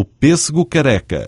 o pêssego careca.